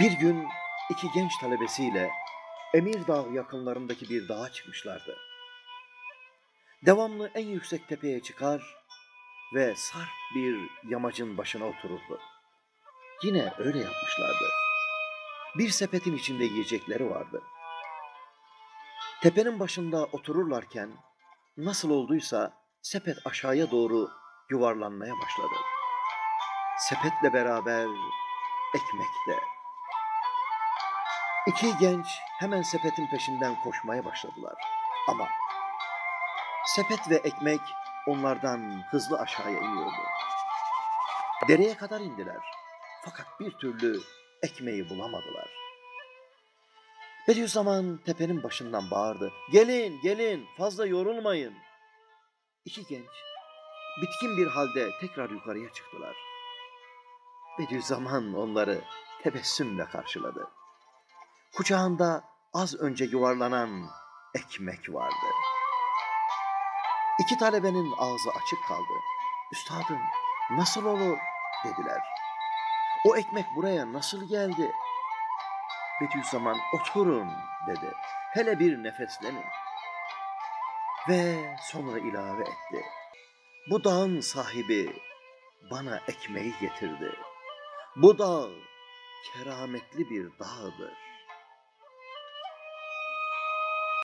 Bir gün iki genç talebesiyle Emir Dağ yakınlarındaki bir dağa çıkmışlardı. Devamlı en yüksek tepeye çıkar ve sarp bir yamacın başına otururdu. Yine öyle yapmışlardı. Bir sepetin içinde yiyecekleri vardı. Tepenin başında otururlarken nasıl olduysa sepet aşağıya doğru yuvarlanmaya başladı. Sepetle beraber ekmek de. İki genç hemen sepetin peşinden koşmaya başladılar. Ama sepet ve ekmek onlardan hızlı aşağıya iniyordu. Dereye kadar indiler. Fakat bir türlü ekmeği bulamadılar. Bediüzzaman tepenin başından bağırdı. Gelin, gelin, fazla yorulmayın. İki genç bitkin bir halde tekrar yukarıya çıktılar. Bediüzzaman onları tebessümle karşıladı. Kucağında az önce yuvarlanan ekmek vardı. İki talebenin ağzı açık kaldı. Üstadım nasıl olur dediler. O ekmek buraya nasıl geldi? Bediüzzaman oturun dedi. Hele bir nefeslenin. Ve sonra ilave etti. Bu dağın sahibi bana ekmeği getirdi. Bu dağ kerametli bir dağdır.